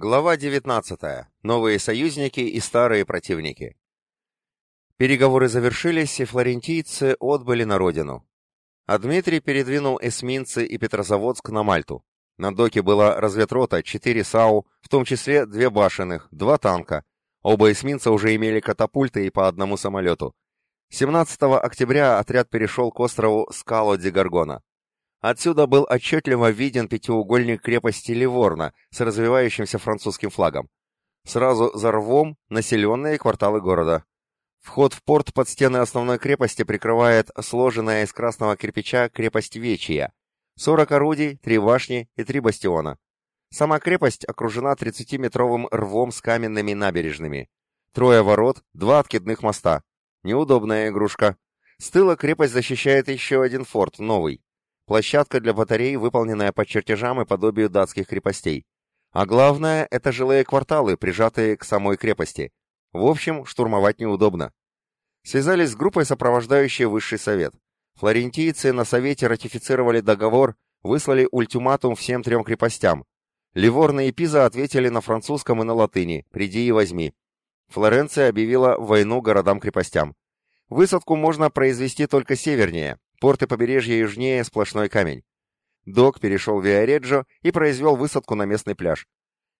Глава 19. Новые союзники и старые противники. Переговоры завершились, и флорентийцы отбыли на родину. А Дмитрий передвинул эсминцы и Петрозаводск на Мальту. На доке была разведрота, четыре САУ, в том числе две башенных, два танка. Оба эсминца уже имели катапульты и по одному самолету. 17 октября отряд перешел к острову Скало-ди-Гаргона. Отсюда был отчетливо виден пятиугольник крепости Ливорна с развивающимся французским флагом. Сразу за рвом населенные кварталы города. Вход в порт под стены основной крепости прикрывает сложенная из красного кирпича крепость Вечия. 40 орудий, три башни и три бастиона. Сама крепость окружена 30-метровым рвом с каменными набережными. Трое ворот, два откидных моста. Неудобная игрушка. С тыла крепость защищает еще один форт, новый. Площадка для батарей, выполненная по чертежам и подобию датских крепостей. А главное, это жилые кварталы, прижатые к самой крепости. В общем, штурмовать неудобно. Связались с группой, сопровождающей высший совет. Флорентийцы на совете ратифицировали договор, выслали ультиматум всем трем крепостям. Ливорно и Пиза ответили на французском и на латыни «приди и возьми». Флоренция объявила войну городам-крепостям. Высадку можно произвести только севернее, Порты побережья южнее сплошной камень. Док перешел в Виареджо и произвел высадку на местный пляж.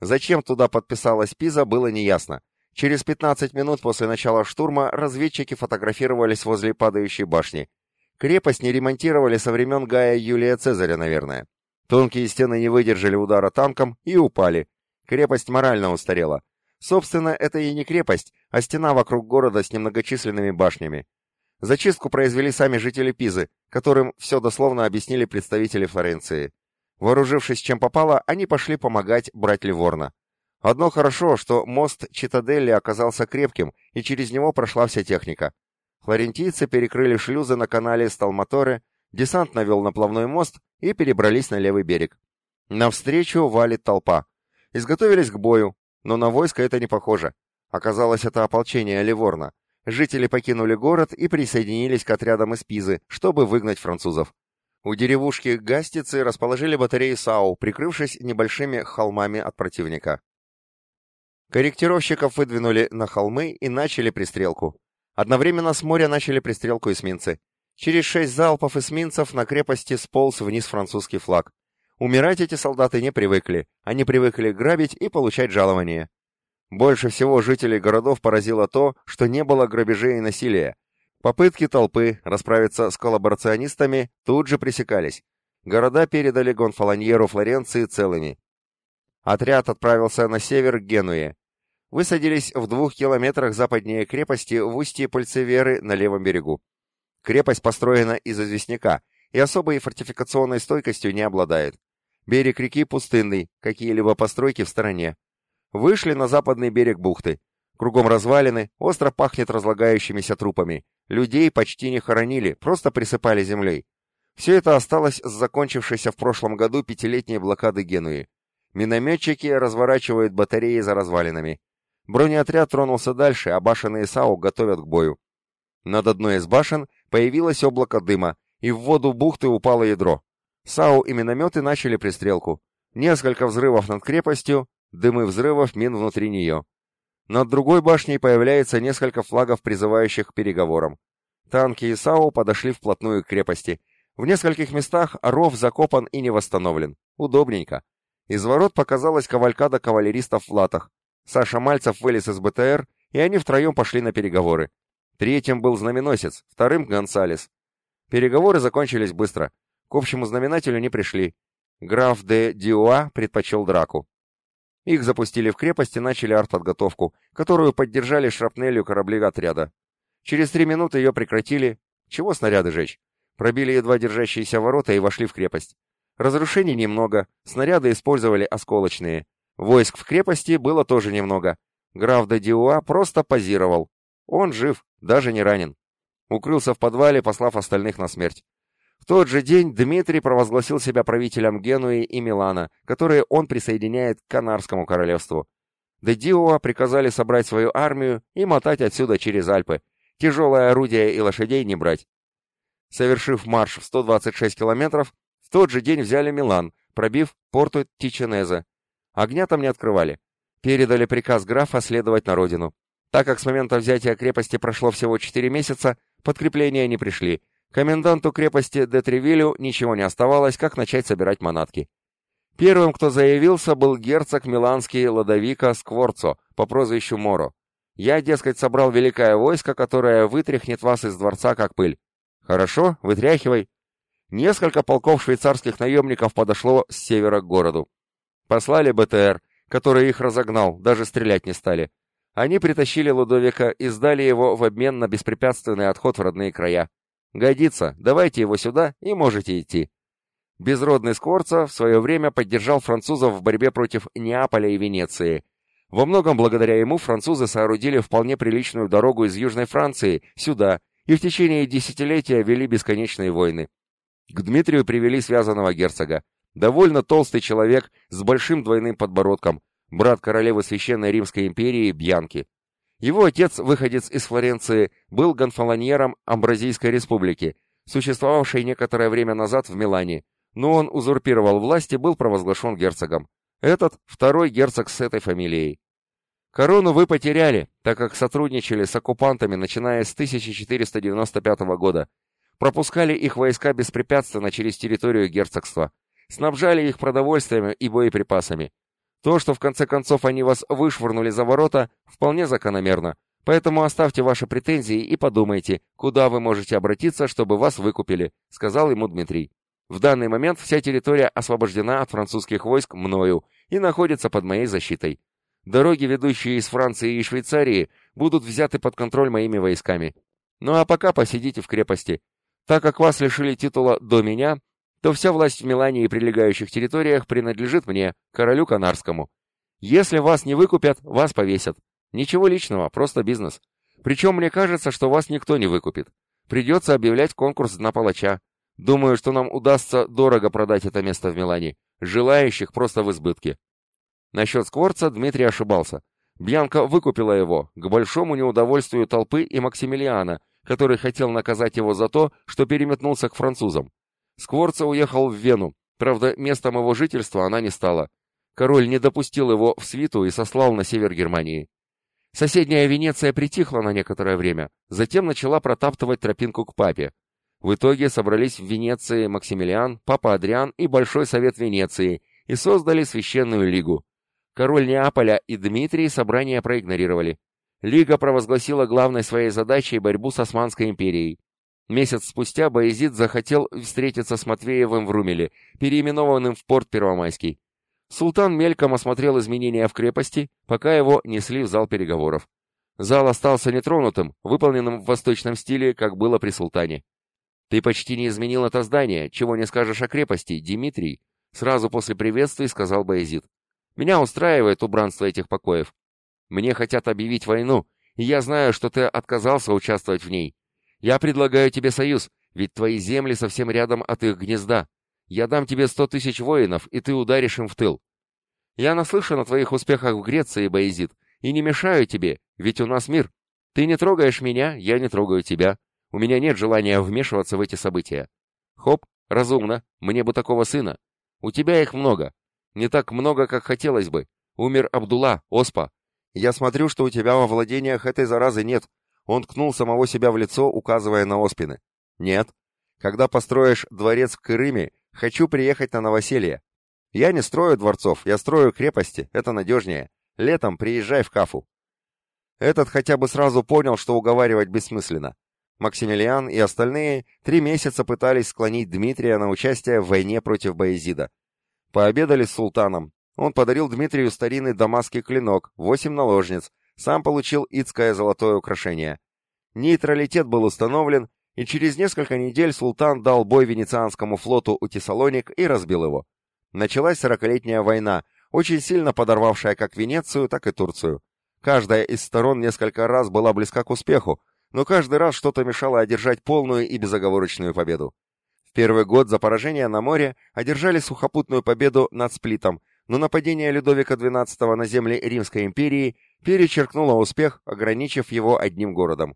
Зачем туда подписалась Пиза, было неясно. Через 15 минут после начала штурма разведчики фотографировались возле падающей башни. Крепость не ремонтировали со времен Гая Юлия Цезаря, наверное. Тонкие стены не выдержали удара танком и упали. Крепость морально устарела. Собственно, это и не крепость, а стена вокруг города с немногочисленными башнями. Зачистку произвели сами жители Пизы, которым все дословно объяснили представители Флоренции. Вооружившись чем попало, они пошли помогать брать Ливорно. Одно хорошо, что мост Читаделли оказался крепким, и через него прошла вся техника. Флорентийцы перекрыли шлюзы на канале Сталматоре, десант навел на плавной мост и перебрались на левый берег. Навстречу валит толпа. Изготовились к бою, но на войско это не похоже. Оказалось, это ополчение Ливорна. Жители покинули город и присоединились к отрядам из Пизы, чтобы выгнать французов. У деревушки Гастицы расположили батареи САУ, прикрывшись небольшими холмами от противника. Корректировщиков выдвинули на холмы и начали пристрелку. Одновременно с моря начали пристрелку эсминцы. Через шесть залпов эсминцев на крепости сполз вниз французский флаг. Умирать эти солдаты не привыкли, они привыкли грабить и получать жалование. Больше всего жителей городов поразило то, что не было грабежей и насилия. Попытки толпы расправиться с коллаборационистами тут же пресекались. Города передали Гонфолоньеру Флоренции целыми. Отряд отправился на север к Генуе. Высадились в двух километрах западнее крепости в устье Пальцеверы на левом берегу. Крепость построена из известняка и особой фортификационной стойкостью не обладает. Берег реки пустынный, какие-либо постройки в стороне. Вышли на западный берег бухты. Кругом развалины, остро пахнет разлагающимися трупами. Людей почти не хоронили, просто присыпали землей. Все это осталось с закончившейся в прошлом году пятилетней блокады Генуи. Минометчики разворачивают батареи за развалинами. Бронеотряд тронулся дальше, а башенные САУ готовят к бою. Над одной из башен появилось облако дыма, и в воду бухты упало ядро. САУ и минометы начали пристрелку. Несколько взрывов над крепостью, дымы взрывов мин внутри нее. Над другой башней появляется несколько флагов, призывающих к переговорам. Танки и САУ подошли вплотную к крепости. В нескольких местах ров закопан и не восстановлен. Удобненько. Из ворот показалась кавалькада кавалеристов в латах. Саша Мальцев вылез из БТР, и они втроем пошли на переговоры. Третьим был знаменосец, вторым — Гонсалес. Переговоры закончились быстро. К общему знаменателю не пришли. Граф де Диуа предпочел драку. Их запустили в крепость и начали артподготовку, которую поддержали шрапнелью корабли отряда. Через три минуты ее прекратили. Чего снаряды жечь? Пробили едва держащиеся ворота и вошли в крепость. Разрушений немного, снаряды использовали осколочные. Войск в крепости было тоже немного. Граф де Диуа просто позировал. Он жив, даже не ранен. Укрылся в подвале, послав остальных на смерть. В тот же день Дмитрий провозгласил себя правителем Генуи и Милана, которые он присоединяет к Канарскому королевству. Де Диоа приказали собрать свою армию и мотать отсюда через Альпы. Тяжелое орудие и лошадей не брать. Совершив марш в 126 километров, в тот же день взяли Милан, пробив порту Тиченезе. Огня там не открывали. Передали приказ графа следовать на родину. Так как с момента взятия крепости прошло всего 4 месяца, подкрепления не пришли. Коменданту крепости Детревилю ничего не оставалось, как начать собирать манатки. Первым, кто заявился, был герцог Миланский Ладовика Скворцо по прозвищу Моро. Я, дескать, собрал великое войско, которое вытряхнет вас из дворца как пыль. Хорошо, вытряхивай. Несколько полков швейцарских наемников подошло с севера к городу. Послали БТР, который их разогнал, даже стрелять не стали. Они притащили Лудовика и сдали его в обмен на беспрепятственный отход в родные края. Годится, давайте его сюда и можете идти. Безродный Скорца в свое время поддержал французов в борьбе против Неаполя и Венеции. Во многом благодаря ему французы соорудили вполне приличную дорогу из Южной Франции сюда и в течение десятилетия вели бесконечные войны. К Дмитрию привели связанного герцога. Довольно толстый человек с большим двойным подбородком, брат королевы Священной Римской империи Бьянки. Его отец, выходец из Флоренции, был гонфолоньером Амбразийской республики, существовавшей некоторое время назад в Милане, но он узурпировал власть и был провозглашен герцогом. Этот второй герцог с этой фамилией. Корону вы потеряли, так как сотрудничали с оккупантами, начиная с 1495 года. Пропускали их войска беспрепятственно через территорию герцогства. Снабжали их продовольствием и боеприпасами. То, что в конце концов они вас вышвырнули за ворота, вполне закономерно. Поэтому оставьте ваши претензии и подумайте, куда вы можете обратиться, чтобы вас выкупили», — сказал ему Дмитрий. «В данный момент вся территория освобождена от французских войск мною и находится под моей защитой. Дороги, ведущие из Франции и Швейцарии, будут взяты под контроль моими войсками. Ну а пока посидите в крепости. Так как вас лишили титула до меня, то вся власть в Милане и прилегающих территориях принадлежит мне, королю Канарскому. Если вас не выкупят, вас повесят. Ничего личного, просто бизнес. Причем мне кажется, что вас никто не выкупит. Придется объявлять конкурс на палача. Думаю, что нам удастся дорого продать это место в Милане. Желающих просто в избытке. Насчет Скворца Дмитрий ошибался. Бьянка выкупила его, к большому неудовольствию толпы и Максимилиана, который хотел наказать его за то, что переметнулся к французам. Скворца уехал в Вену, правда, местом его жительства она не стала. Король не допустил его в свиту и сослал на север Германии. Соседняя Венеция притихла на некоторое время, затем начала протаптывать тропинку к папе. В итоге собрались в Венеции Максимилиан, папа Адриан и Большой Совет Венеции и создали Священную Лигу. Король Неаполя и Дмитрий собрание проигнорировали. Лига провозгласила главной своей задачей борьбу с Османской империей. Месяц спустя Боязид захотел встретиться с Матвеевым в Румеле, переименованным в порт Первомайский. Султан мельком осмотрел изменения в крепости, пока его несли в зал переговоров. Зал остался нетронутым, выполненным в восточном стиле, как было при султане. «Ты почти не изменил это здание, чего не скажешь о крепости, Дмитрий», сразу после приветствий сказал Боязид. Меня устраивает убранство этих покоев. Мне хотят объявить войну, и я знаю, что ты отказался участвовать в ней. Я предлагаю тебе союз, ведь твои земли совсем рядом от их гнезда. Я дам тебе сто тысяч воинов, и ты ударишь им в тыл. Я наслышан о твоих успехах в Греции, Боязид, и не мешаю тебе, ведь у нас мир. Ты не трогаешь меня, я не трогаю тебя. У меня нет желания вмешиваться в эти события. Хоп, разумно, мне бы такого сына. У тебя их много, не так много, как хотелось бы. Умер Абдулла, Оспа. Я смотрю, что у тебя во владениях этой заразы нет. Он ткнул самого себя в лицо, указывая на оспины. Нет. Когда построишь дворец в Крыме, хочу приехать на новоселье. Я не строю дворцов, я строю крепости, это надежнее. Летом приезжай в Кафу. Этот хотя бы сразу понял, что уговаривать бессмысленно. Максимилиан и остальные три месяца пытались склонить Дмитрия на участие в войне против Баязида. Пообедали с султаном. Он подарил Дмитрию старинный дамасский клинок, восемь наложниц, сам получил ицкое золотое украшение. Нейтралитет был установлен, и через несколько недель султан дал бой венецианскому флоту у Тессалоник и разбил его. Началась сорокалетняя война, очень сильно подорвавшая как Венецию, так и Турцию. Каждая из сторон несколько раз была близка к успеху, но каждый раз что-то мешало одержать полную и безоговорочную победу. В первый год за поражение на море одержали сухопутную победу над Сплитом, но нападение Людовика XII на земли Римской империи перечеркнуло успех, ограничив его одним городом.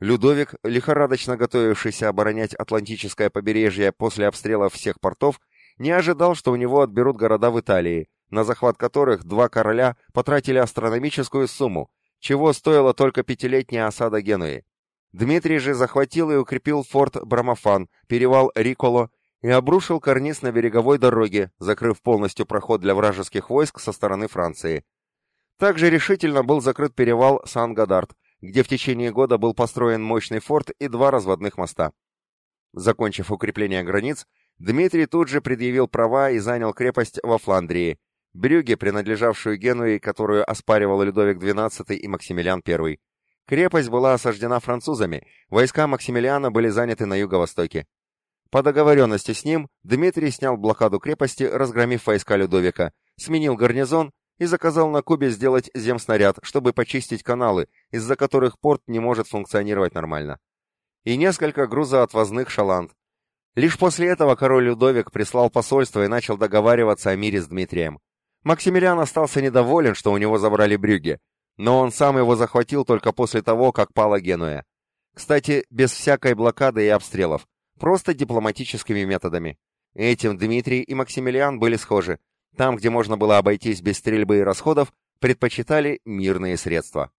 Людовик, лихорадочно готовившийся оборонять Атлантическое побережье после обстрела всех портов, не ожидал, что у него отберут города в Италии, на захват которых два короля потратили астрономическую сумму, чего стоила только пятилетняя осада Генуи. Дмитрий же захватил и укрепил форт Брамофан, перевал Риколо и обрушил карниз на береговой дороге, закрыв полностью проход для вражеских войск со стороны Франции. Также решительно был закрыт перевал Сан-Гадард, где в течение года был построен мощный форт и два разводных моста. Закончив укрепление границ, Дмитрий тут же предъявил права и занял крепость во Фландрии, Брюге, принадлежавшую Генуи, которую оспаривал Людовик XII и Максимилиан I. Крепость была осаждена французами, войска Максимилиана были заняты на юго-востоке. По договоренности с ним Дмитрий снял блокаду крепости, разгромив войска Людовика, сменил гарнизон и заказал на Кубе сделать земснаряд, чтобы почистить каналы, из-за которых порт не может функционировать нормально. И несколько грузоотвозных шаланд. Лишь после этого король Людовик прислал посольство и начал договариваться о мире с Дмитрием. Максимилиан остался недоволен, что у него забрали Брюгге, но он сам его захватил только после того, как пала Генуя. Кстати, без всякой блокады и обстрелов, просто дипломатическими методами. Этим Дмитрий и Максимилиан были схожи. Там, где можно было обойтись без стрельбы и расходов, предпочитали мирные средства.